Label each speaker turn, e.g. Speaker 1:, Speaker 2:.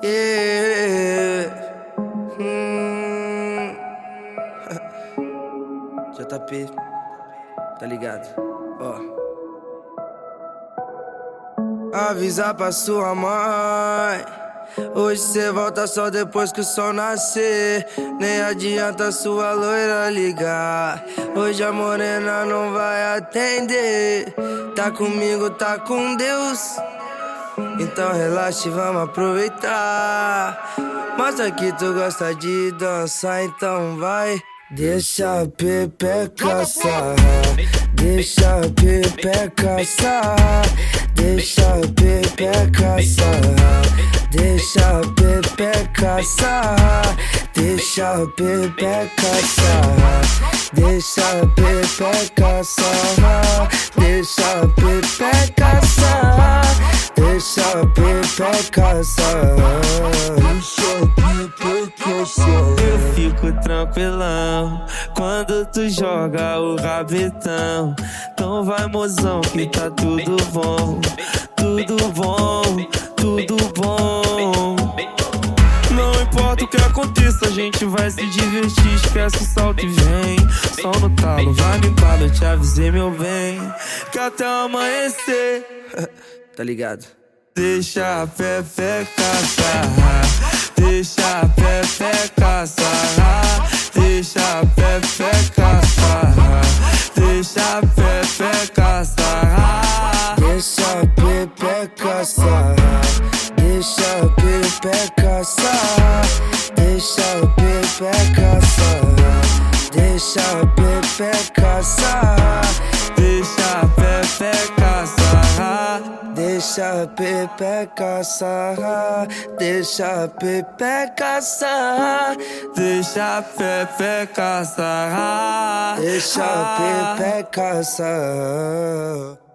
Speaker 1: Yeah. Hum. JP, tá ligado? Ó. Avisa pra sua mãe. Hoje cê volta só depois que o sol nascer. Nem adianta sua loira ligar. Hoje a morena não vai atender. Tá comigo, tá com Deus. Então relaxa e vamos aproveitar. Mostra que tu gosta de dançar, então vai. Deixa a pepeca sarrar, deixa a pepeca sarrar, deixa a pepeca sarrar, deixa a pepeca sarrar, deixa a pepeca sarrar, deixa a pepeca sarrar, deixa a pepeca deixa a pepeca sarrar, deixa a pepeca sarrar.
Speaker 2: Eu fico tranquilão quando tu joga o rabetão. Então vai, mozão, que tá tudo bom, tudo bom, tudo bom. Não importa o que aconteça, a gente vai se divertir. Esquece o salto e vem. Só no talo, vai me eu te avisei, meu bem. Que até amanhecer.
Speaker 1: Tá ligado?
Speaker 2: Deixa a pepeca sarrar, deixa a pepeca sarrar, deixa a pepeca sarrar, deixa a pepeca sarrar.
Speaker 1: Deixa a pepeca sarrar, deixa a pepeca sarrar, deixa a pepeca sarrar, deixa a pepeca sarrar,
Speaker 2: Deixa a pepeca
Speaker 1: deixa a pepeca sarrar, deixa a pepeca sarrar,
Speaker 2: deixa a pepeca sarrar.
Speaker 1: deixa a pepeca sarrar.